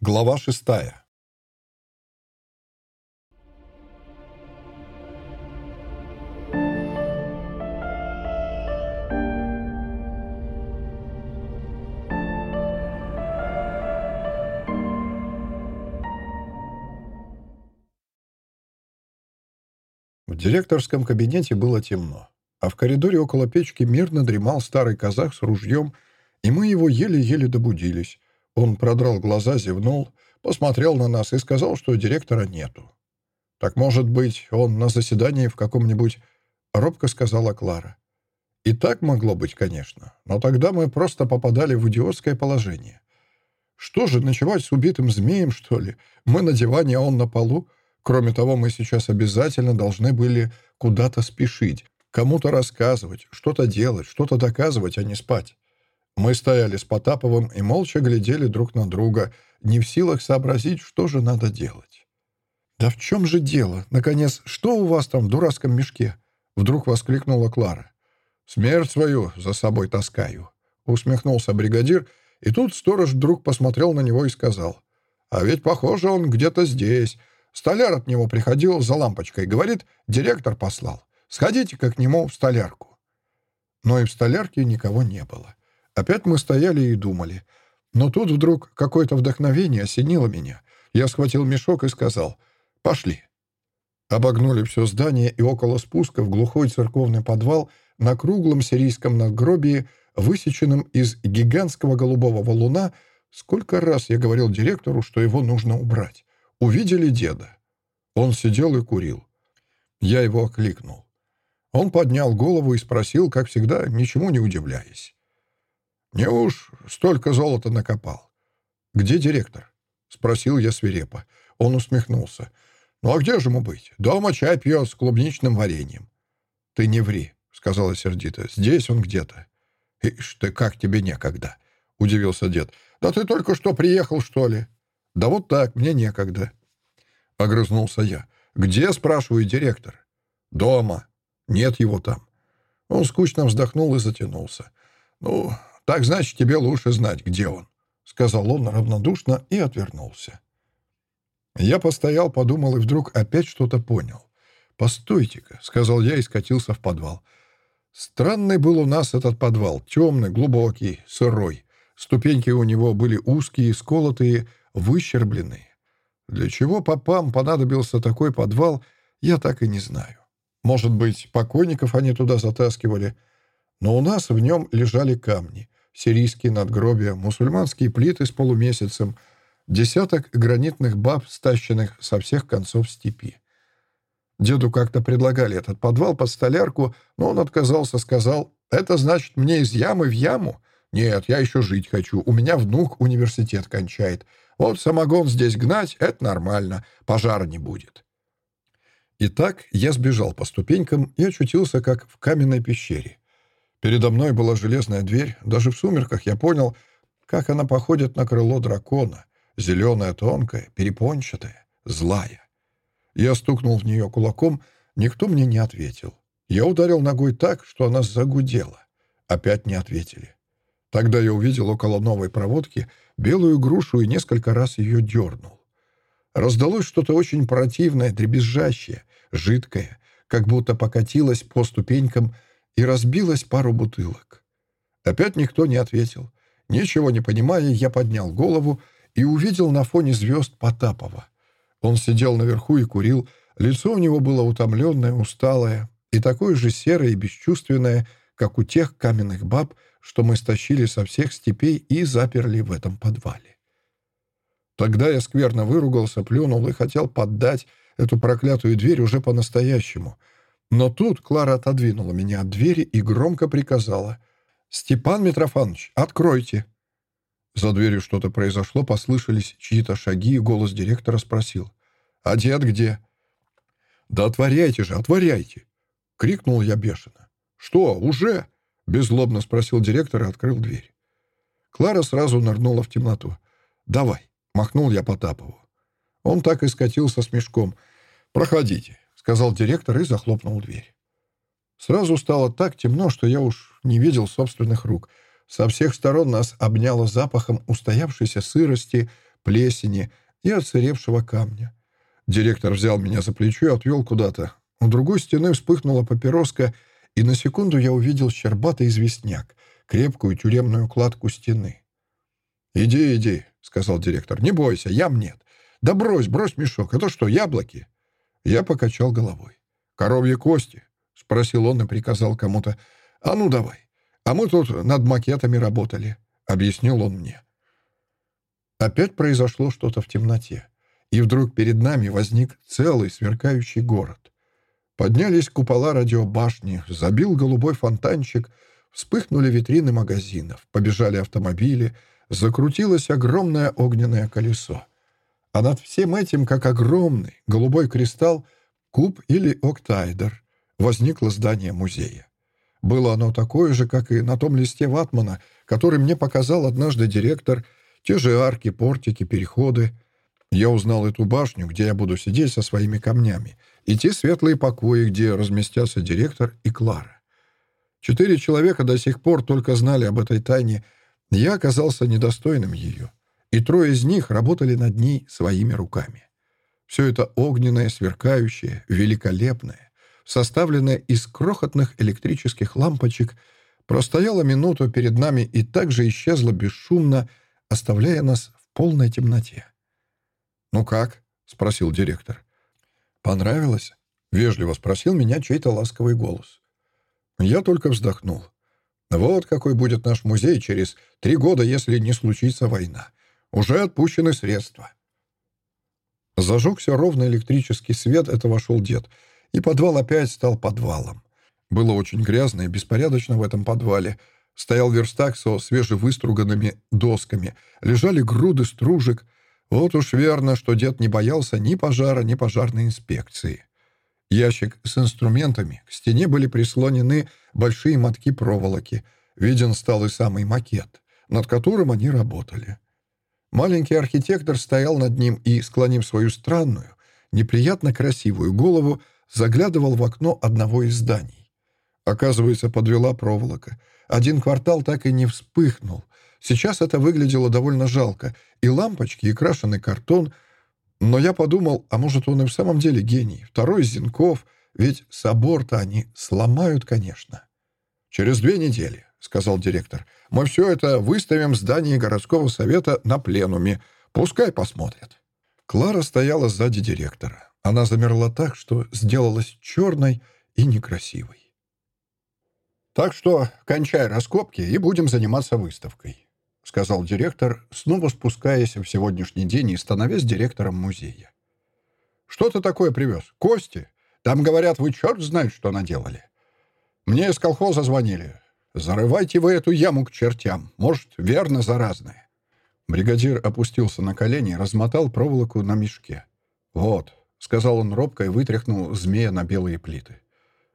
Глава шестая. В директорском кабинете было темно, а в коридоре около печки мирно дремал старый казах с ружьем, и мы его еле-еле добудились. Он продрал глаза, зевнул, посмотрел на нас и сказал, что директора нету. «Так, может быть, он на заседании в каком-нибудь...» — робко сказала Клара. И так могло быть, конечно, но тогда мы просто попадали в идиотское положение. Что же, ночевать с убитым змеем, что ли? Мы на диване, а он на полу? Кроме того, мы сейчас обязательно должны были куда-то спешить, кому-то рассказывать, что-то делать, что-то доказывать, а не спать. Мы стояли с Потаповым и молча глядели друг на друга, не в силах сообразить, что же надо делать. «Да в чем же дело? Наконец, что у вас там в дурацком мешке?» Вдруг воскликнула Клара. «Смерть свою за собой таскаю», — усмехнулся бригадир, и тут сторож вдруг посмотрел на него и сказал. «А ведь, похоже, он где-то здесь. Столяр от него приходил за лампочкой. Говорит, директор послал. Сходите-ка к нему в столярку». Но и в столярке никого не было. Опять мы стояли и думали. Но тут вдруг какое-то вдохновение осенило меня. Я схватил мешок и сказал «Пошли». Обогнули все здание и около спуска в глухой церковный подвал на круглом сирийском надгробии, высеченном из гигантского голубого валуна, сколько раз я говорил директору, что его нужно убрать. Увидели деда. Он сидел и курил. Я его окликнул. Он поднял голову и спросил, как всегда, ничему не удивляясь. Не уж столько золота накопал. Где директор? Спросил я свирепо. Он усмехнулся. Ну а где же ему быть? Дома чай пьет с клубничным вареньем. Ты не ври, сказала сердито. Здесь он где-то. Ишь ты, как тебе некогда? Удивился дед. Да ты только что приехал, что ли? Да вот так, мне некогда. Огрызнулся я. Где, спрашиваю, директор? Дома. Нет его там. Он скучно вздохнул и затянулся. Ну, «Так, значит, тебе лучше знать, где он», — сказал он равнодушно и отвернулся. Я постоял, подумал и вдруг опять что-то понял. «Постойте-ка», — сказал я и скатился в подвал. Странный был у нас этот подвал, темный, глубокий, сырой. Ступеньки у него были узкие, сколотые, выщербленные. Для чего попам понадобился такой подвал, я так и не знаю. Может быть, покойников они туда затаскивали, но у нас в нем лежали камни сирийские надгробия, мусульманские плиты с полумесяцем, десяток гранитных баб, стащенных со всех концов степи. Деду как-то предлагали этот подвал под столярку, но он отказался, сказал, «Это значит мне из ямы в яму? Нет, я еще жить хочу, у меня внук университет кончает. Вот самогон здесь гнать — это нормально, пожара не будет». Итак, я сбежал по ступенькам и очутился как в каменной пещере. Передо мной была железная дверь. Даже в сумерках я понял, как она походит на крыло дракона. Зеленая, тонкая, перепончатая, злая. Я стукнул в нее кулаком, никто мне не ответил. Я ударил ногой так, что она загудела. Опять не ответили. Тогда я увидел около новой проводки белую грушу и несколько раз ее дернул. Раздалось что-то очень противное, дребезжащее, жидкое, как будто покатилось по ступенькам и разбилось пару бутылок. Опять никто не ответил. Ничего не понимая, я поднял голову и увидел на фоне звезд Потапова. Он сидел наверху и курил, лицо у него было утомленное, усталое и такое же серое и бесчувственное, как у тех каменных баб, что мы стащили со всех степей и заперли в этом подвале. Тогда я скверно выругался, плюнул и хотел поддать эту проклятую дверь уже по-настоящему — но тут Клара отодвинула меня от двери и громко приказала. «Степан Митрофанович, откройте!» За дверью что-то произошло, послышались чьи-то шаги, и голос директора спросил. «А дед где?» «Да отворяйте же, отворяйте!» — крикнул я бешено. «Что, уже?» — беззлобно спросил директор и открыл дверь. Клара сразу нырнула в темноту. «Давай!» — махнул я Потапову. Он так и скатился с мешком. «Проходите сказал директор и захлопнул дверь. Сразу стало так темно, что я уж не видел собственных рук. Со всех сторон нас обняло запахом устоявшейся сырости, плесени и отсыревшего камня. Директор взял меня за плечо и отвел куда-то. У другой стены вспыхнула папироска, и на секунду я увидел щербатый известняк, крепкую тюремную кладку стены. «Иди, иди», — сказал директор. «Не бойся, ям нет. Да брось, брось мешок. Это что, яблоки?» Я покачал головой. «Коровьи кости?» — спросил он и приказал кому-то. «А ну давай. А мы тут над макетами работали», — объяснил он мне. Опять произошло что-то в темноте, и вдруг перед нами возник целый сверкающий город. Поднялись купола радиобашни, забил голубой фонтанчик, вспыхнули витрины магазинов, побежали автомобили, закрутилось огромное огненное колесо. А над всем этим, как огромный голубой кристалл, куб или октайдер, возникло здание музея. Было оно такое же, как и на том листе ватмана, который мне показал однажды директор — те же арки, портики, переходы. Я узнал эту башню, где я буду сидеть со своими камнями, и те светлые покои, где разместятся директор и Клара. Четыре человека до сих пор только знали об этой тайне, я оказался недостойным ее, и трое из них работали над ней своими руками. Все это огненное, сверкающее, великолепное, составленное из крохотных электрических лампочек, простояло минуту перед нами и также исчезло бесшумно, оставляя нас в полной темноте. «Ну как?» — спросил директор. «Понравилось?» — вежливо спросил меня чей-то ласковый голос. Я только вздохнул. «Вот какой будет наш музей через три года, если не случится война. Уже отпущены средства». Зажегся ровно электрический свет, это вошел дед, и подвал опять стал подвалом. Было очень грязно и беспорядочно в этом подвале — Стоял верстак со свежевыструганными досками. Лежали груды стружек. Вот уж верно, что дед не боялся ни пожара, ни пожарной инспекции. Ящик с инструментами. К стене были прислонены большие мотки проволоки. Виден стал и самый макет, над которым они работали. Маленький архитектор стоял над ним и, склонив свою странную, неприятно красивую голову, заглядывал в окно одного из зданий. Оказывается, подвела проволока — один квартал так и не вспыхнул. Сейчас это выглядело довольно жалко. И лампочки, и крашеный картон. Но я подумал, а может, он и в самом деле гений. Второй Зинков. Ведь собор-то они сломают, конечно. «Через две недели», — сказал директор, — «мы все это выставим в здании городского совета на пленуме. Пускай посмотрят». Клара стояла сзади директора. Она замерла так, что сделалась черной и некрасивой. «Так что кончай раскопки и будем заниматься выставкой», — сказал директор, снова спускаясь в сегодняшний день и становясь директором музея. «Что ты такое привез? Кости? Там, говорят, вы черт знает, что наделали. Мне из колхоза звонили. Зарывайте вы эту яму к чертям. Может, верно заразное». Бригадир опустился на колени и размотал проволоку на мешке. «Вот», — сказал он робко и вытряхнул змея на белые плиты.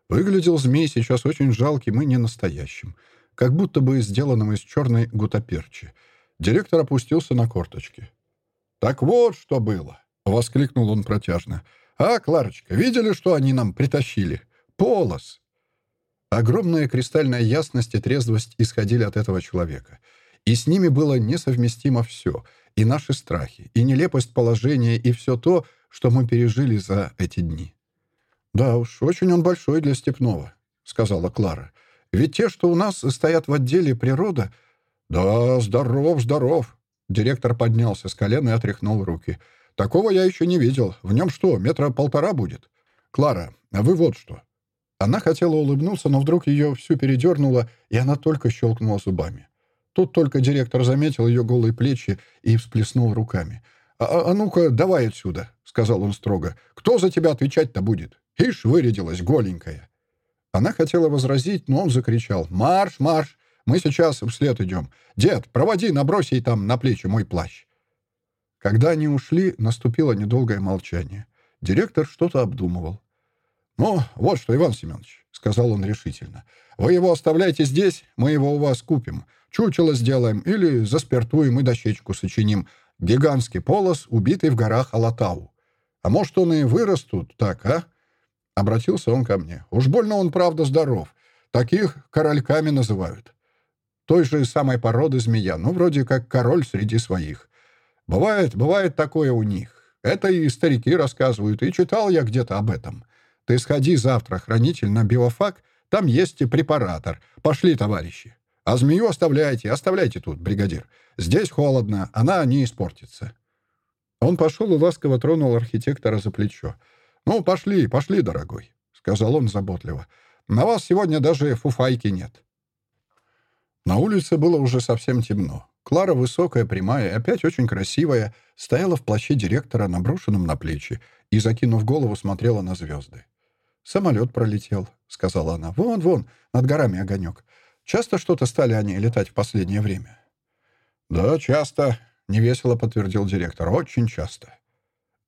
Выглядел змей сейчас очень жалким и ненастоящим, как будто бы сделанным из черной гутаперчи. Директор опустился на корточки. «Так вот, что было!» — воскликнул он протяжно. «А, Кларочка, видели, что они нам притащили? Полос!» Огромная кристальная ясность и трезвость исходили от этого человека. И с ними было несовместимо все — и наши страхи, и нелепость положения, и все то, что мы пережили за эти дни. «Да уж, очень он большой для Степного», — сказала Клара. «Ведь те, что у нас стоят в отделе природа...» «Да, здоров, здоров!» Директор поднялся с колена и отряхнул руки. «Такого я еще не видел. В нем что, метра полтора будет?» «Клара, а вы вот что». Она хотела улыбнуться, но вдруг ее всю передернуло, и она только щелкнула зубами. Тут только директор заметил ее голые плечи и всплеснул руками. «А, а ну-ка, давай отсюда», — сказал он строго. «Кто за тебя отвечать-то будет?» Ишь, вырядилась голенькая. Она хотела возразить, но он закричал. «Марш, марш! Мы сейчас вслед идем. Дед, проводи, набрось ей там на плечи мой плащ». Когда они ушли, наступило недолгое молчание. Директор что-то обдумывал. «Ну, вот что, Иван Семенович», — сказал он решительно. «Вы его оставляйте здесь, мы его у вас купим. Чучело сделаем или заспиртуем и дощечку сочиним. Гигантский полос, убитый в горах Алатау. А может, он и вырос тут так, а? Обратился он ко мне. «Уж больно он, правда, здоров. Таких корольками называют. Той же самой породы змея, ну, вроде как король среди своих. Бывает, бывает такое у них. Это и старики рассказывают, и читал я где-то об этом. Ты сходи завтра, хранитель, на биофак, там есть и препаратор. Пошли, товарищи. А змею оставляйте, оставляйте тут, бригадир. Здесь холодно, она не испортится». Он пошел и ласково тронул архитектора за плечо. «Ну, пошли, пошли, дорогой», — сказал он заботливо. «На вас сегодня даже фуфайки нет». На улице было уже совсем темно. Клара, высокая, прямая опять очень красивая, стояла в плаще директора, наброшенном на плечи, и, закинув голову, смотрела на звезды. «Самолет пролетел», — сказала она. «Вон, вон, над горами огонек. Часто что-то стали они летать в последнее время?» «Да, часто», — невесело подтвердил директор. «Очень часто».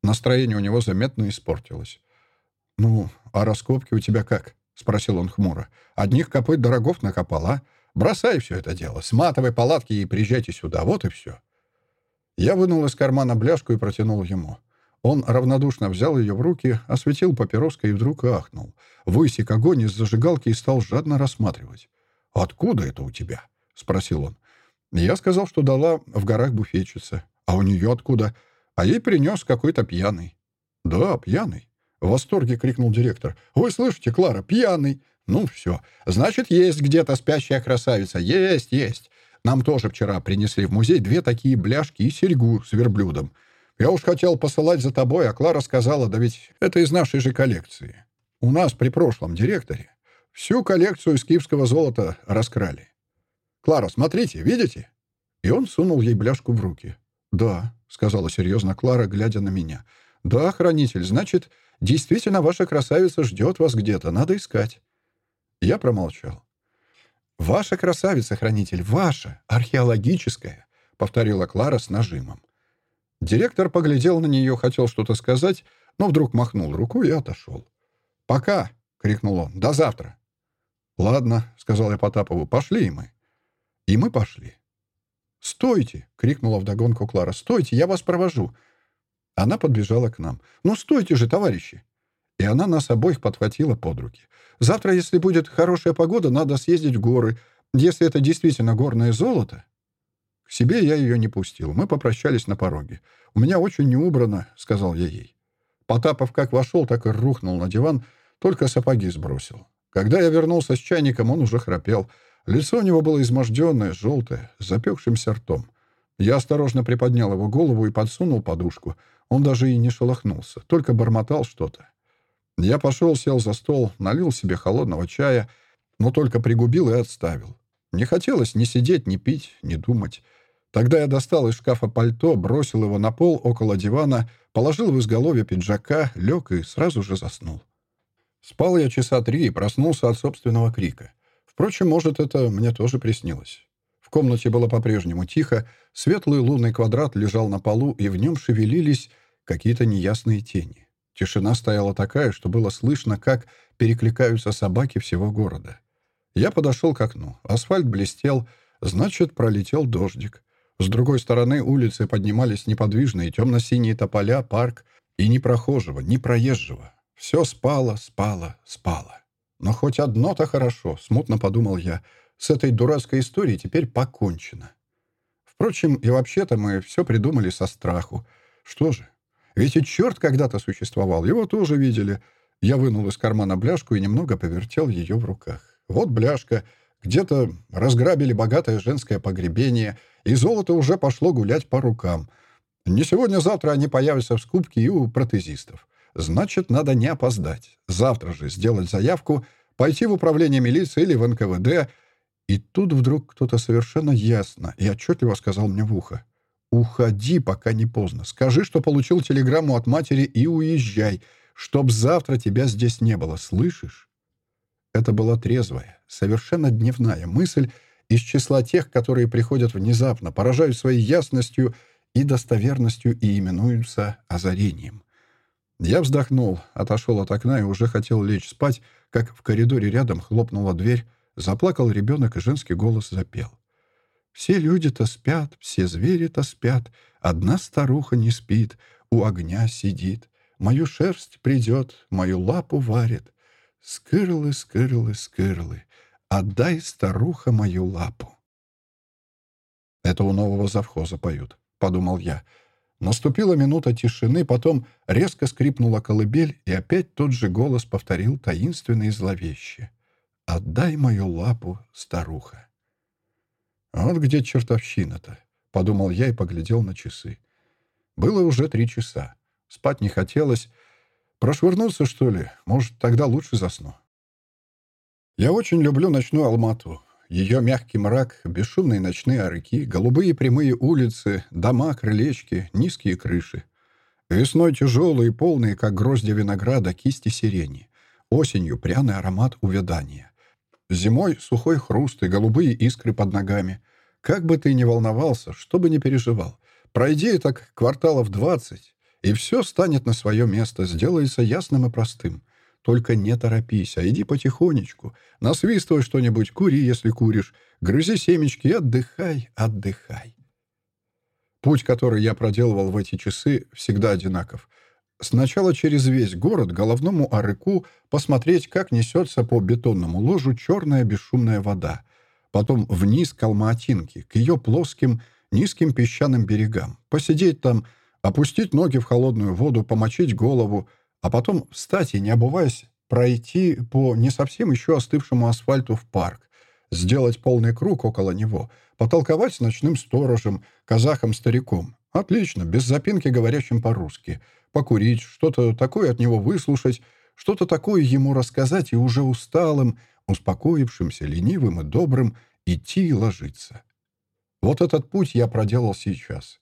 Настроение у него заметно испортилось. «Ну, а раскопки у тебя как?» — спросил он хмуро. «Одних копыт дорогов накопал, а? Бросай все это дело, сматывай палатки и приезжайте сюда, вот и все». Я вынул из кармана бляшку и протянул ему. Он равнодушно взял ее в руки, осветил папироской и вдруг ахнул. Высек огонь из зажигалки и стал жадно рассматривать. «Откуда это у тебя?» — спросил он. Я сказал, что дала в горах буфетчица. А у нее откуда? А ей принес какой-то пьяный. «Да, пьяный», — в восторге крикнул директор. «Вы слышите, Клара, пьяный!» «Ну все. Значит, есть где-то спящая красавица. Есть, есть. Нам тоже вчера принесли в музей две такие бляшки и серьгу с верблюдом. Я уж хотел посылать за тобой, а Клара сказала, да ведь это из нашей же коллекции. У нас при прошлом директоре всю коллекцию скифского золота раскрали. Клара, смотрите, видите?» И он сунул ей бляшку в руки. «Да», — сказала серьезно Клара, глядя на меня. «Да, хранитель, значит, действительно ваша красавица ждет вас где-то. Надо искать». Я промолчал. «Ваша красавица, хранитель, ваша, археологическая», — повторила Клара с нажимом. Директор поглядел на нее, хотел что-то сказать, но вдруг махнул рукой и отошел. «Пока!» — крикнул он. «До завтра!» «Ладно», — сказал я Потапову, — «пошли и мы». И мы пошли. «Стойте!» — крикнула вдогонку Клара. «Стойте, я вас провожу!» Она подбежала к нам. «Ну, стойте же, товарищи!» И она нас обоих подхватила под руки. «Завтра, если будет хорошая погода, надо съездить в горы. Если это действительно горное золото...» К себе я ее не пустил. Мы попрощались на пороге. «У меня очень не убрано», — сказал я ей. Потапов как вошел, так и рухнул на диван, только сапоги сбросил. Когда я вернулся с чайником, он уже храпел. Лицо у него было изможденное, желтое, с запекшимся ртом. Я осторожно приподнял его голову и подсунул подушку. Он даже и не шелохнулся, только бормотал что-то. Я пошел, сел за стол, налил себе холодного чая, но только пригубил и отставил. Не хотелось ни сидеть, ни пить, ни думать. Тогда я достал из шкафа пальто, бросил его на пол около дивана, положил в изголовье пиджака, лег и сразу же заснул. Спал я часа три и проснулся от собственного крика. Впрочем, может, это мне тоже приснилось. В комнате было по-прежнему тихо, светлый лунный квадрат лежал на полу, и в нем шевелились какие-то неясные тени. Тишина стояла такая, что было слышно, как перекликаются собаки всего города. Я подошел к окну. Асфальт блестел, значит, пролетел дождик. С другой стороны улицы поднимались неподвижные темно-синие тополя, парк, и ни прохожего, ни проезжего. Все спало, спало, спало. Но хоть одно-то хорошо, смутно подумал я. С этой дурацкой историей теперь покончено. Впрочем, и вообще-то мы все придумали со страху. Что же, ведь и черт когда-то существовал, его тоже видели. Я вынул из кармана бляшку и немного повертел ее в руках. Вот бляшка. Где-то разграбили богатое женское погребение, и золото уже пошло гулять по рукам. Не сегодня-завтра они появятся в скупке и у протезистов. Значит, надо не опоздать. Завтра же сделать заявку, пойти в управление милиции или в НКВД. И тут вдруг кто-то совершенно ясно и отчетливо сказал мне в ухо. «Уходи, пока не поздно. Скажи, что получил телеграмму от матери и уезжай, чтоб завтра тебя здесь не было. Слышишь?» Это была трезвая, совершенно дневная мысль из числа тех, которые приходят внезапно, поражают своей ясностью и достоверностью и именуются озарением. Я вздохнул, отошел от окна и уже хотел лечь спать, как в коридоре рядом хлопнула дверь, заплакал ребенок, и женский голос запел. Все люди-то спят, все звери-то спят, Одна старуха не спит, у огня сидит. Мою шерсть придет, мою лапу варит. Скырлы, скырлы, скырлы, Отдай, старуха, мою лапу. Это у нового завхоза поют, подумал я. Наступила минута тишины, потом резко скрипнула колыбель, и опять тот же голос повторил таинственно и. «Отдай мою лапу, старуха». «Вот где чертовщина-то», — подумал я и поглядел на часы. Было уже три часа. Спать не хотелось. Прошвырнуться, что ли? Может, тогда лучше засну. Я очень люблю ночную Алмату. Ее мягкий мрак, бесшумные ночные орыки, голубые прямые улицы, дома, крылечки, низкие крыши. Весной тяжелые, полные, как гроздья винограда, кисти сирени. Осенью пряный аромат увядания. Зимой сухой хруст и голубые искры под ногами. Как бы ты ни волновался, что бы ни переживал, пройди так кварталов двадцать, и все станет на свое место, сделается ясным и простым. Только не торопись, а иди потихонечку. Насвистывай что-нибудь, кури, если куришь. Грызи семечки и отдыхай, отдыхай. Путь, который я проделывал в эти часы, всегда одинаков. Сначала через весь город головному арыку посмотреть, как несется по бетонному ложу черная бесшумная вода. Потом вниз к Алматинке, к ее плоским, низким песчаным берегам. Посидеть там, опустить ноги в холодную воду, помочить голову — а потом встать и, не обуваясь, пройти по не совсем еще остывшему асфальту в парк, сделать полный круг около него, потолковать с ночным сторожем, казахом-стариком. Отлично, без запинки говорящим по-русски. Покурить, что-то такое от него выслушать, что-то такое ему рассказать и уже усталым, успокоившимся, ленивым и добрым идти и ложиться. Вот этот путь я проделал сейчас.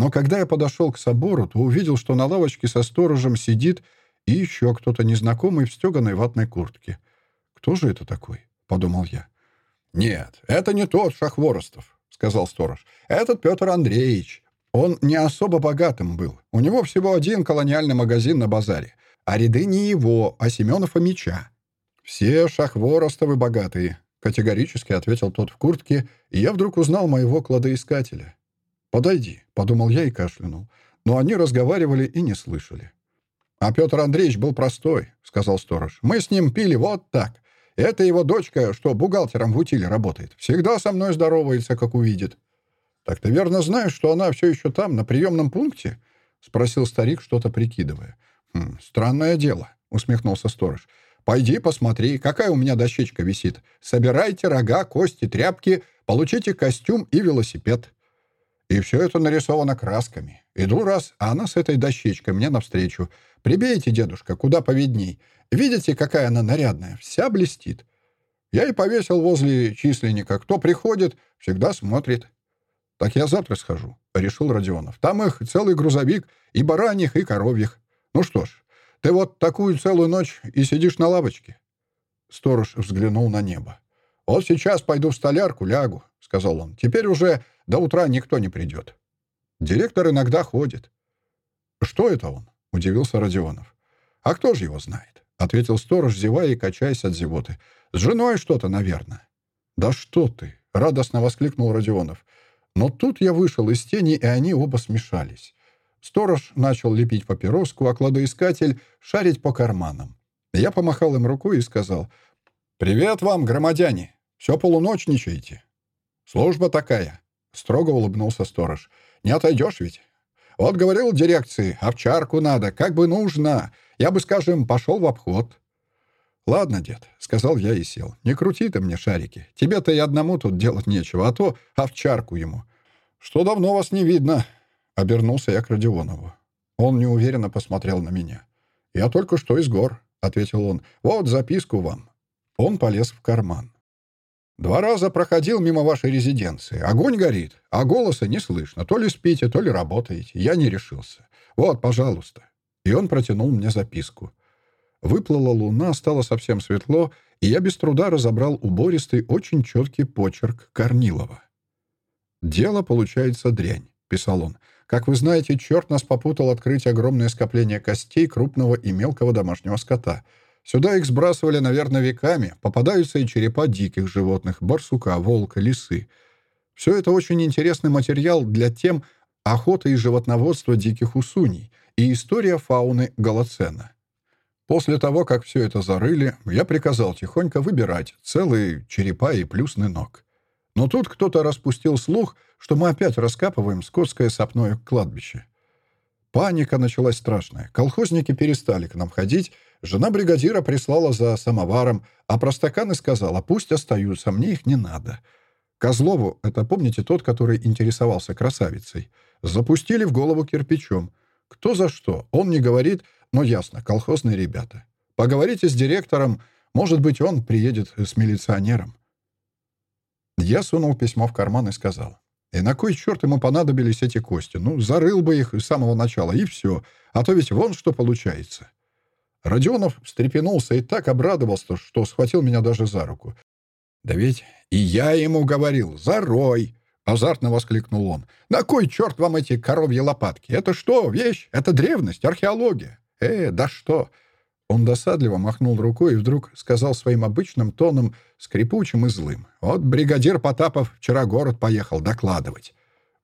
Но когда я подошел к собору, то увидел, что на лавочке со сторожем сидит и еще кто-то незнакомый в стеганой ватной куртке. «Кто же это такой?» — подумал я. «Нет, это не тот Шахворостов», — сказал сторож. «Этот Петр Андреевич. Он не особо богатым был. У него всего один колониальный магазин на базаре. А ряды не его, а Семена Фомича». «Все Шахворостовы богатые», — категорически ответил тот в куртке, и я вдруг узнал моего кладоискателя. «Подойди», — подумал я и кашлянул. Но они разговаривали и не слышали. «А Петр Андреевич был простой», — сказал сторож. «Мы с ним пили вот так. Это его дочка, что бухгалтером в утиле работает. Всегда со мной здоровается, как увидит». «Так ты верно знаешь, что она все еще там, на приемном пункте?» — спросил старик, что-то прикидывая. «Хм, «Странное дело», — усмехнулся сторож. «Пойди посмотри, какая у меня дощечка висит. Собирайте рога, кости, тряпки, получите костюм и велосипед». И все это нарисовано красками. Иду раз, а она с этой дощечкой мне навстречу. «Прибейте, дедушка, куда поведней. Видите, какая она нарядная? Вся блестит». Я и повесил возле численника. Кто приходит, всегда смотрит. «Так я завтра схожу», — решил Родионов. «Там их целый грузовик, и бараньих, и коровьих. Ну что ж, ты вот такую целую ночь и сидишь на лавочке». Сторож взглянул на небо. «Вот сейчас пойду в столярку, лягу», — сказал он. «Теперь уже до утра никто не придет. Директор иногда ходит. «Что это он?» — удивился Родионов. «А кто же его знает?» — ответил сторож, зевая и качаясь от зевоты. «С женой что-то, наверное». «Да что ты!» — радостно воскликнул Родионов. Но тут я вышел из тени, и они оба смешались. Сторож начал лепить папироску, а кладоискатель — шарить по карманам. Я помахал им рукой и сказал, «Привет вам, громадяне! Все полуночничаете?» «Служба такая. Строго улыбнулся сторож. «Не отойдешь ведь? Вот говорил дирекции, овчарку надо, как бы нужно. Я бы, скажем, пошел в обход». «Ладно, дед», — сказал я и сел. «Не крути ты мне шарики. Тебе-то и одному тут делать нечего, а то овчарку ему». «Что давно вас не видно?» — обернулся я к Родионову. Он неуверенно посмотрел на меня. «Я только что из гор», — ответил он. «Вот записку вам». Он полез в карман. Два раза проходил мимо вашей резиденции. Огонь горит, а голоса не слышно. То ли спите, то ли работаете. Я не решился. Вот, пожалуйста». И он протянул мне записку. Выплыла луна, стало совсем светло, и я без труда разобрал убористый, очень четкий почерк Корнилова. «Дело получается дрянь», — писал он. «Как вы знаете, черт нас попутал открыть огромное скопление костей крупного и мелкого домашнего скота — Сюда их сбрасывали, наверное, веками. Попадаются и черепа диких животных, барсука, волка, лисы. Все это очень интересный материал для тем охоты и животноводства диких усуней и история фауны Голоцена. После того, как все это зарыли, я приказал тихонько выбирать целые черепа и плюсный ног. Но тут кто-то распустил слух, что мы опять раскапываем скотское сопное кладбище. Паника началась страшная. Колхозники перестали к нам ходить. Жена бригадира прислала за самоваром, а про стаканы сказала, пусть остаются, мне их не надо. Козлову, это помните тот, который интересовался красавицей, запустили в голову кирпичом. Кто за что, он не говорит, но ясно, колхозные ребята. Поговорите с директором, может быть, он приедет с милиционером. Я сунул письмо в карман и сказал. И на кой черт ему понадобились эти кости? Ну, зарыл бы их с самого начала, и все. А то ведь вон что получается. Родионов встрепенулся и так обрадовался, что схватил меня даже за руку. «Да ведь и я ему говорил, зарой!» — азартно воскликнул он. «На кой черт вам эти коровьи лопатки? Это что, вещь? Это древность, археология? Э, да что!» Он досадливо махнул рукой и вдруг сказал своим обычным тоном, скрипучим и злым. «Вот бригадир Потапов вчера город поехал докладывать».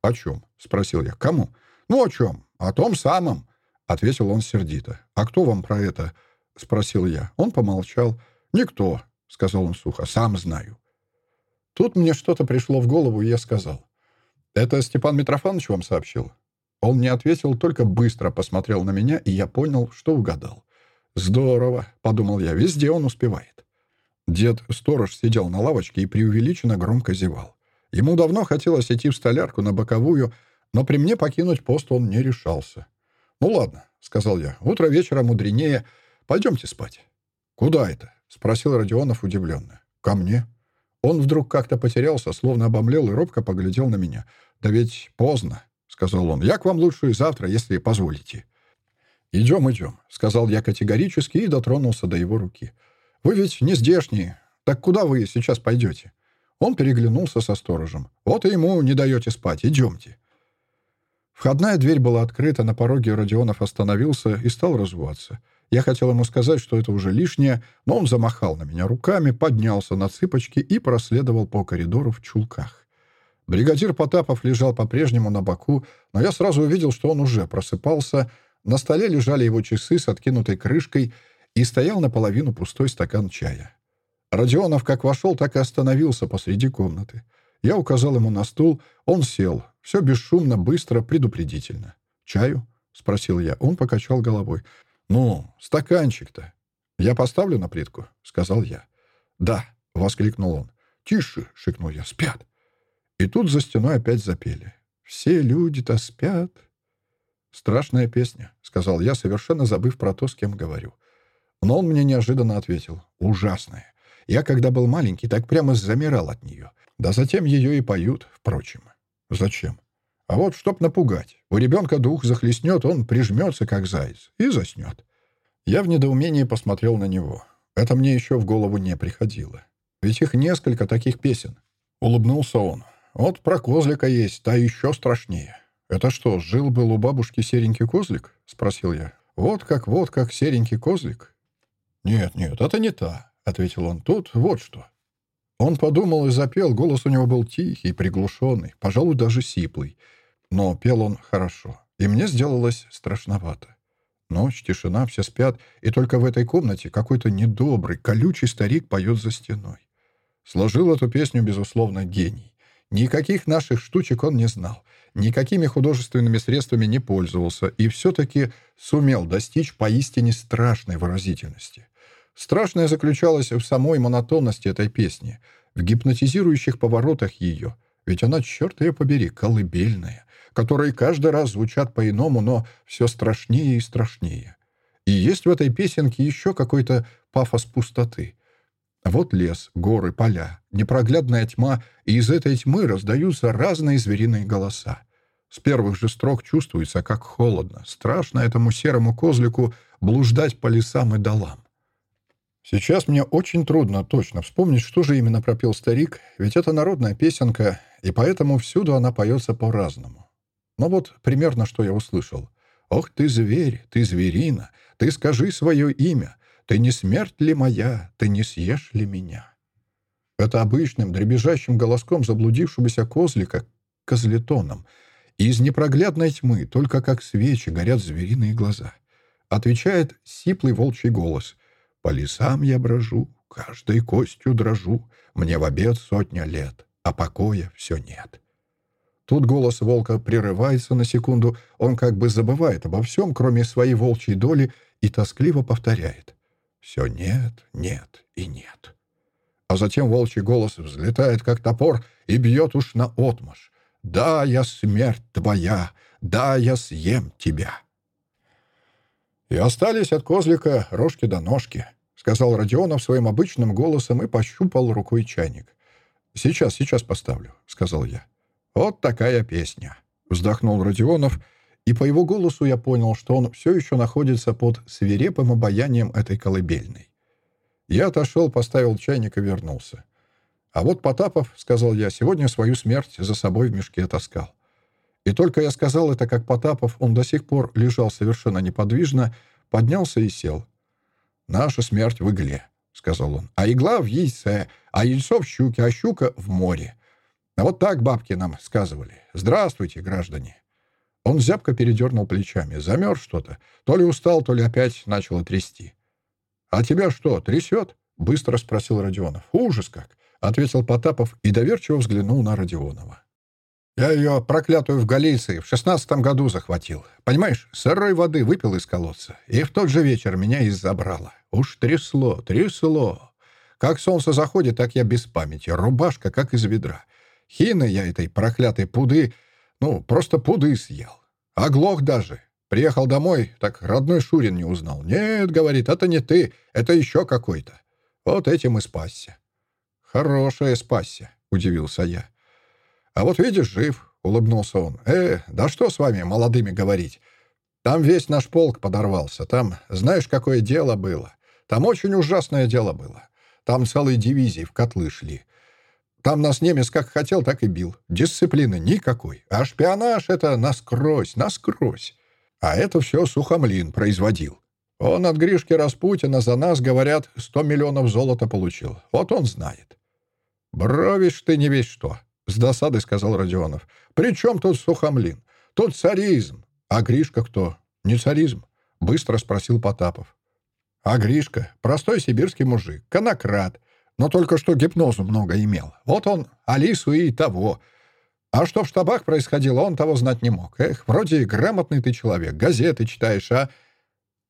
«О чем?» — спросил я. «Кому?» «Ну, о чем? О том самом», — ответил он сердито. «А кто вам про это?» — спросил я. Он помолчал. «Никто», — сказал он сухо. «Сам знаю». Тут мне что-то пришло в голову, и я сказал. «Это Степан Митрофанович вам сообщил?» Он не ответил, только быстро посмотрел на меня, и я понял, что угадал. «Здорово», — подумал я, — «везде он успевает». Дед-сторож сидел на лавочке и преувеличенно громко зевал. Ему давно хотелось идти в столярку на боковую, но при мне покинуть пост он не решался. «Ну ладно», — сказал я, — «утро вечера мудренее. Пойдемте спать». «Куда это?» — спросил Родионов удивленно. «Ко мне». Он вдруг как-то потерялся, словно обомлел и робко поглядел на меня. «Да ведь поздно», — сказал он. «Я к вам лучше завтра, если позволите». «Идем, идем», — сказал я категорически и дотронулся до его руки. «Вы ведь не здешние. Так куда вы сейчас пойдете?» Он переглянулся со сторожем. «Вот и ему не даете спать. Идемте». Входная дверь была открыта, на пороге Родионов остановился и стал разуваться. Я хотел ему сказать, что это уже лишнее, но он замахал на меня руками, поднялся на цыпочки и проследовал по коридору в чулках. Бригадир Потапов лежал по-прежнему на боку, но я сразу увидел, что он уже просыпался — на столе лежали его часы с откинутой крышкой и стоял наполовину пустой стакан чая. Родионов как вошел, так и остановился посреди комнаты. Я указал ему на стул, он сел. Все бесшумно, быстро, предупредительно. «Чаю?» — спросил я. Он покачал головой. «Ну, стаканчик-то». «Я поставлю на плитку?» — сказал я. «Да», — воскликнул он. «Тише!» — шикнул я. «Спят!» И тут за стеной опять запели. «Все люди-то спят, «Страшная песня», — сказал я, совершенно забыв про то, с кем говорю. Но он мне неожиданно ответил. «Ужасная. Я, когда был маленький, так прямо замирал от нее. Да затем ее и поют, впрочем. Зачем? А вот чтоб напугать. У ребенка дух захлестнет, он прижмется, как заяц, и заснет». Я в недоумении посмотрел на него. Это мне еще в голову не приходило. Ведь их несколько таких песен. Улыбнулся он. Вот про козлика есть, та еще страшнее. «Это что, жил-был у бабушки серенький козлик?» — спросил я. «Вот как, вот как серенький козлик?» «Нет, нет, это не та», — ответил он. «Тут вот что». Он подумал и запел, голос у него был тихий, приглушенный, пожалуй, даже сиплый. Но пел он хорошо, и мне сделалось страшновато. Ночь, тишина, все спят, и только в этой комнате какой-то недобрый, колючий старик поет за стеной. Сложил эту песню, безусловно, гений. Никаких наших штучек он не знал никакими художественными средствами не пользовался и все-таки сумел достичь поистине страшной выразительности. Страшное заключалось в самой монотонности этой песни, в гипнотизирующих поворотах ее, ведь она, черт ее побери, колыбельная, которые каждый раз звучат по-иному, но все страшнее и страшнее. И есть в этой песенке еще какой-то пафос пустоты. Вот лес, горы, поля, непроглядная тьма, и из этой тьмы раздаются разные звериные голоса. С первых же строк чувствуется, как холодно, страшно этому серому козлику блуждать по лесам и долам. Сейчас мне очень трудно точно вспомнить, что же именно пропел старик, ведь это народная песенка, и поэтому всюду она поется по-разному. Но вот примерно что я услышал. «Ох ты, зверь, ты зверина, ты скажи свое имя, ты не смерть ли моя, ты не съешь ли меня?» Это обычным, дребезжащим голоском заблудившегося козлика, козлетоном — из непроглядной тьмы только как свечи горят звериные глаза. Отвечает сиплый волчий голос. «По лесам я брожу, каждой костью дрожу, мне в обед сотня лет, а покоя все нет». Тут голос волка прерывается на секунду, он как бы забывает обо всем, кроме своей волчьей доли, и тоскливо повторяет. «Все нет, нет и нет». А затем волчий голос взлетает, как топор, и бьет уж на отмаш. «Да, я смерть твоя, да, я съем тебя». И остались от козлика рожки до ножки, сказал Родионов своим обычным голосом и пощупал рукой чайник. «Сейчас, сейчас поставлю», — сказал я. «Вот такая песня», — вздохнул Родионов, и по его голосу я понял, что он все еще находится под свирепым обаянием этой колыбельной. Я отошел, поставил чайник и вернулся. «А вот Потапов, — сказал я, — сегодня свою смерть за собой в мешке таскал». И только я сказал это, как Потапов, он до сих пор лежал совершенно неподвижно, поднялся и сел. «Наша смерть в игле», — сказал он. «А игла в яйце, а яйцо в щуке, а щука в море. А вот так бабки нам сказывали. Здравствуйте, граждане. Он зябко передернул плечами. Замерз что-то. То ли устал, то ли опять начало трясти. «А тебя что, трясет?» — быстро спросил Родионов. «Ужас как!» — ответил Потапов и доверчиво взглянул на Родионова. «Я ее, проклятую, в Галиции в шестнадцатом году захватил. Понимаешь, сырой воды выпил из колодца, и в тот же вечер меня и забрало. Уж трясло, трясло. Как солнце заходит, так я без памяти. Рубашка, как из ведра. Хины я этой проклятой пуды, ну, просто пуды съел. Оглох даже. Приехал домой, так родной Шурин не узнал. «Нет, — говорит, — это не ты, это еще какой-то». Вот этим и спасся. «Хорошая спасся», — удивился я. «А вот видишь, жив», — улыбнулся он. «Э, да что с вами, молодыми, говорить? Там весь наш полк подорвался. Там, знаешь, какое дело было? Там очень ужасное дело было. Там целые дивизии в котлы шли. Там нас немец как хотел, так и бил. Дисциплины никакой. А шпионаж — это насквозь, насквозь. А это все Сухомлин производил. Он от Гришки Распутина за нас, говорят, сто миллионов золота получил. Вот он знает. «Бровишь ты не весь что», — с досадой сказал Родионов. «При чем тут Сухомлин? Тут царизм. А Гришка кто? Не царизм?» — быстро спросил Потапов. «А Гришка — простой сибирский мужик, конократ, но только что гипнозу много имел. Вот он Алису и того. А что в штабах происходило, он того знать не мог. Эх, вроде грамотный ты человек, газеты читаешь, а...»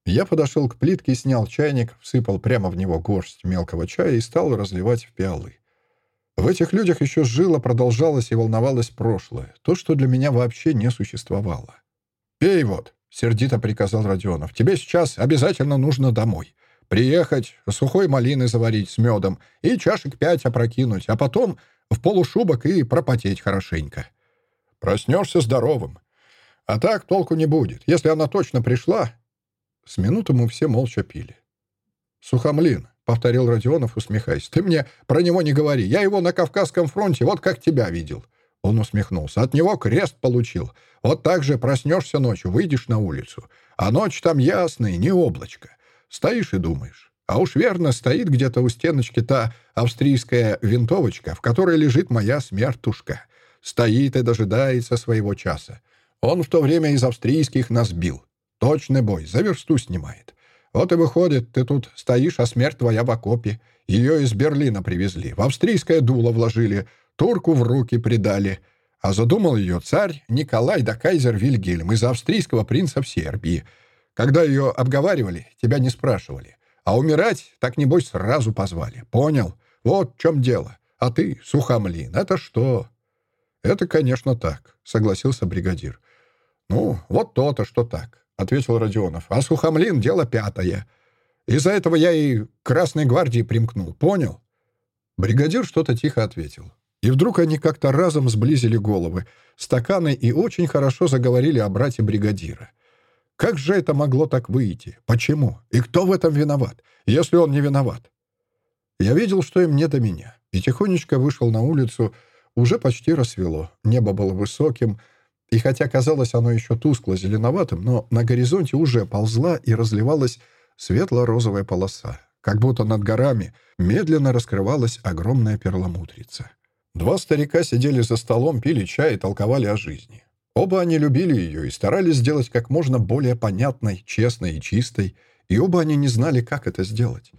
Я подошел к плитке, снял чайник, всыпал прямо в него горсть мелкого чая и стал разливать в пиалы. В этих людях еще жило, продолжалось и волновалось прошлое, то, что для меня вообще не существовало. «Пей вот», — сердито приказал Родионов. «Тебе сейчас обязательно нужно домой. Приехать, сухой малины заварить с медом и чашек пять опрокинуть, а потом в полушубок и пропотеть хорошенько. Проснешься здоровым. А так толку не будет. Если она точно пришла...» С минуты мы все молча пили. «Сухомлин», — повторил Родионов, усмехаясь, — «ты мне про него не говори. Я его на Кавказском фронте вот как тебя видел». Он усмехнулся. «От него крест получил. Вот так же проснешься ночью, выйдешь на улицу. А ночь там ясная, не облачко. Стоишь и думаешь. А уж верно, стоит где-то у стеночки та австрийская винтовочка, в которой лежит моя смертушка. Стоит и дожидается своего часа. Он в то время из австрийских нас бил. Точный бой, за версту снимает. Вот и выходит, ты тут стоишь, а смерть твоя в окопе. Ее из Берлина привезли, в австрийское дуло вложили, турку в руки придали. А задумал ее царь Николай да кайзер Вильгельм из австрийского принца в Сербии — когда ее обговаривали, тебя не спрашивали. А умирать, так небось, сразу позвали. Понял? Вот в чем дело. А ты, сухомлин, это что?» «Это, конечно, так», — согласился бригадир. «Ну, вот то-то, что так», — ответил Родионов. «А сухомлин — дело пятое. Из-за этого я и Красной гвардии примкнул. Понял?» Бригадир что-то тихо ответил. И вдруг они как-то разом сблизили головы, стаканы и очень хорошо заговорили о брате бригадира. Как же это могло так выйти? Почему? И кто в этом виноват, если он не виноват? Я видел, что им не до меня, и тихонечко вышел на улицу. Уже почти рассвело, небо было высоким, и хотя казалось оно еще тускло-зеленоватым, но на горизонте уже ползла и разливалась светло-розовая полоса, как будто над горами медленно раскрывалась огромная перламутрица. Два старика сидели за столом, пили чай и толковали о жизни. Оба они любили ее и старались сделать как можно более понятной, честной и чистой, и оба они не знали, как это сделать.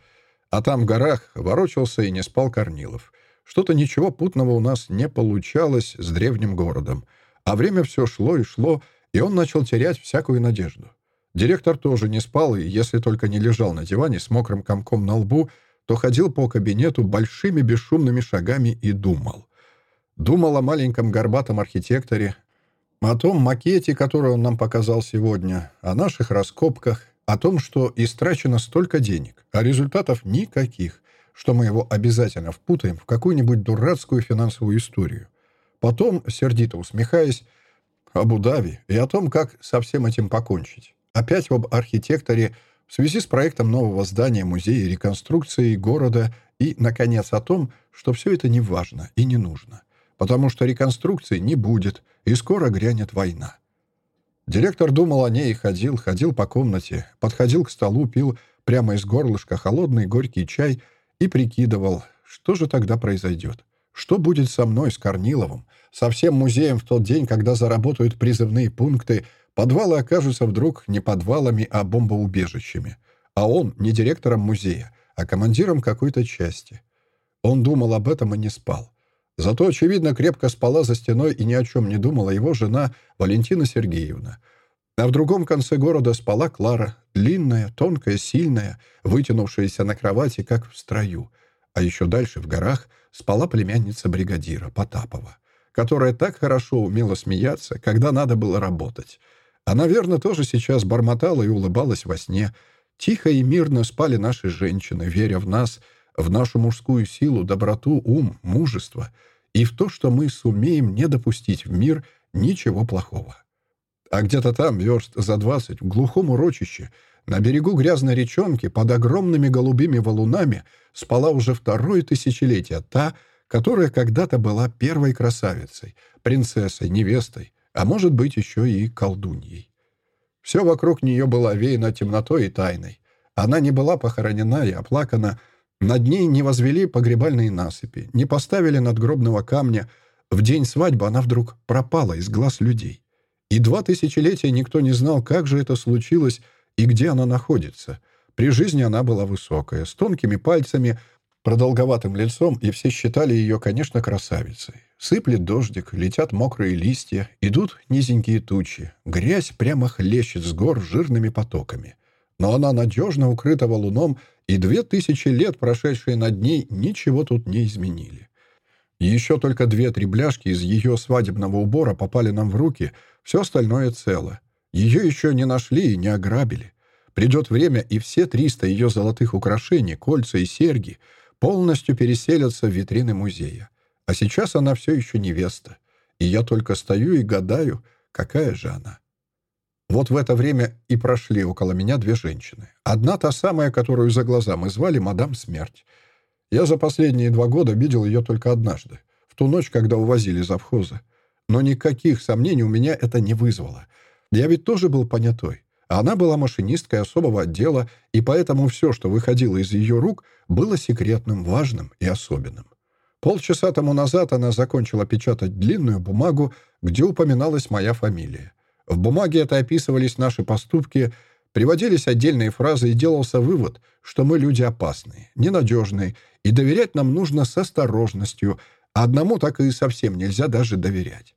А там в горах ворочался и не спал Корнилов. Что-то ничего путного у нас не получалось с древним городом. А время все шло и шло, и он начал терять всякую надежду. Директор тоже не спал, и если только не лежал на диване с мокрым комком на лбу, то ходил по кабинету большими бесшумными шагами и думал. Думал о маленьком горбатом архитекторе, о том макете, который он нам показал сегодня, о наших раскопках, о том, что истрачено столько денег, а результатов никаких, что мы его обязательно впутаем в какую-нибудь дурацкую финансовую историю. Потом, сердито усмехаясь, об Удави и о том, как со всем этим покончить. Опять об архитекторе в связи с проектом нового здания музея реконструкции города и, наконец, о том, что все это не важно и не нужно, потому что реконструкции не будет, и скоро грянет война. Директор думал о ней и ходил, ходил по комнате, подходил к столу, пил прямо из горлышка холодный горький чай — и прикидывал, что же тогда произойдет. Что будет со мной, с Корниловым, со всем музеем в тот день, когда заработают призывные пункты, подвалы окажутся вдруг не подвалами, а бомбоубежищами. А он не директором музея, а командиром какой-то части. Он думал об этом и не спал. Зато, очевидно, крепко спала за стеной и ни о чем не думала его жена Валентина Сергеевна — а в другом конце города спала Клара, длинная, тонкая, сильная, вытянувшаяся на кровати, как в строю. А еще дальше, в горах, спала племянница бригадира Потапова, которая так хорошо умела смеяться, когда надо было работать. Она, верно, тоже сейчас бормотала и улыбалась во сне. Тихо и мирно спали наши женщины, веря в нас, в нашу мужскую силу, доброту, ум, мужество и в то, что мы сумеем не допустить в мир ничего плохого. А где-то там, верст за двадцать, в глухом урочище, на берегу грязной речонки, под огромными голубыми валунами, спала уже второе тысячелетие та, которая когда-то была первой красавицей, принцессой, невестой, а может быть еще и колдуньей. Все вокруг нее было овеяно темнотой и тайной. Она не была похоронена и оплакана, над ней не возвели погребальные насыпи, не поставили надгробного камня. В день свадьбы она вдруг пропала из глаз людей. И два тысячелетия никто не знал, как же это случилось и где она находится. При жизни она была высокая, с тонкими пальцами, продолговатым лицом, и все считали ее, конечно, красавицей. Сыплет дождик, летят мокрые листья, идут низенькие тучи. Грязь прямо хлещет с гор жирными потоками. Но она надежно укрыта валуном, и две тысячи лет, прошедшие над ней, ничего тут не изменили. Еще только две-три бляшки из ее свадебного убора попали нам в руки, все остальное цело. Ее еще не нашли и не ограбили. Придет время, и все триста ее золотых украшений, кольца и серьги полностью переселятся в витрины музея. А сейчас она все еще невеста. И я только стою и гадаю, какая же она. Вот в это время и прошли около меня две женщины. Одна та самая, которую за глаза мы звали мадам Смерть. Я за последние два года видел ее только однажды, в ту ночь, когда увозили завхоза. Но никаких сомнений у меня это не вызвало. Я ведь тоже был понятой. Она была машинисткой особого отдела, и поэтому все, что выходило из ее рук, было секретным, важным и особенным. Полчаса тому назад она закончила печатать длинную бумагу, где упоминалась моя фамилия. В бумаге это описывались наши поступки, приводились отдельные фразы и делался вывод, что мы люди опасные, ненадежные и доверять нам нужно с осторожностью, а одному так и совсем нельзя даже доверять.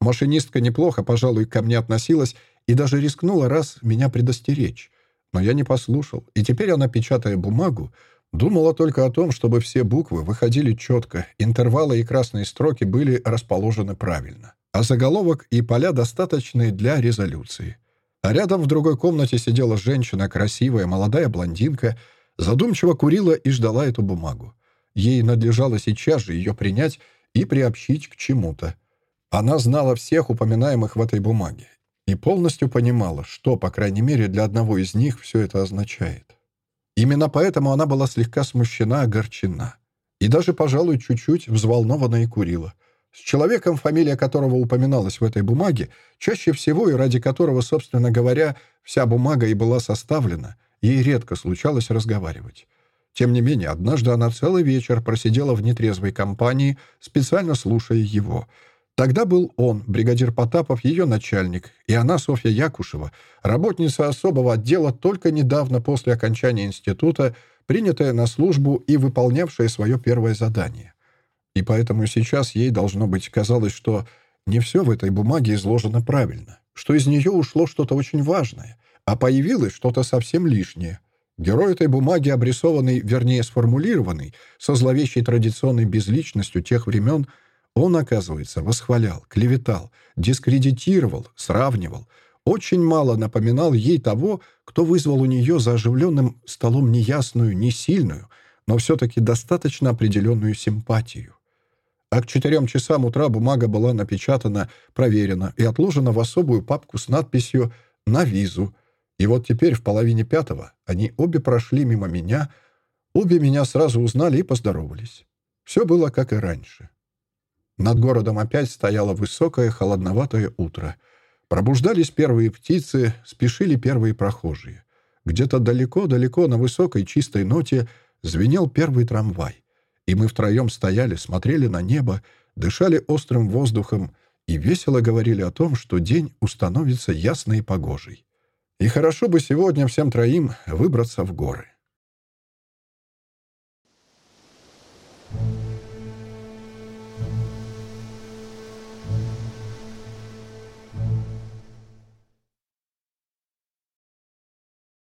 Машинистка неплохо, пожалуй, ко мне относилась и даже рискнула раз меня предостеречь. Но я не послушал, и теперь она, печатая бумагу, думала только о том, чтобы все буквы выходили четко, интервалы и красные строки были расположены правильно, а заголовок и поля достаточные для резолюции. А рядом в другой комнате сидела женщина, красивая, молодая блондинка — Задумчиво курила и ждала эту бумагу. Ей надлежало сейчас же ее принять и приобщить к чему-то. Она знала всех упоминаемых в этой бумаге и полностью понимала, что, по крайней мере, для одного из них все это означает. Именно поэтому она была слегка смущена, огорчена. И даже, пожалуй, чуть-чуть взволнована и курила. С человеком, фамилия которого упоминалась в этой бумаге, чаще всего и ради которого, собственно говоря, вся бумага и была составлена — Ей редко случалось разговаривать. Тем не менее, однажды она целый вечер просидела в нетрезвой компании, специально слушая его. Тогда был он, бригадир Потапов, ее начальник, и она, Софья Якушева, работница особого отдела, только недавно после окончания института, принятая на службу и выполнявшая свое первое задание. И поэтому сейчас ей, должно быть, казалось, что не все в этой бумаге изложено правильно, что из нее ушло что-то очень важное, а появилось что-то совсем лишнее. Герой этой бумаги, обрисованный, вернее сформулированный, со зловещей традиционной безличностью тех времен, он, оказывается, восхвалял, клеветал, дискредитировал, сравнивал, очень мало напоминал ей того, кто вызвал у нее за оживленным столом неясную, не сильную, но все-таки достаточно определенную симпатию. А к четырем часам утра бумага была напечатана, проверена и отложена в особую папку с надписью «На визу». И вот теперь в половине пятого они обе прошли мимо меня, обе меня сразу узнали и поздоровались. Все было как и раньше. Над городом опять стояло высокое холодноватое утро. Пробуждались первые птицы, спешили первые прохожие. Где-то далеко-далеко на высокой чистой ноте звенел первый трамвай и мы втроем стояли, смотрели на небо, дышали острым воздухом и весело говорили о том, что день установится ясный и погожий. И хорошо бы сегодня всем троим выбраться в горы.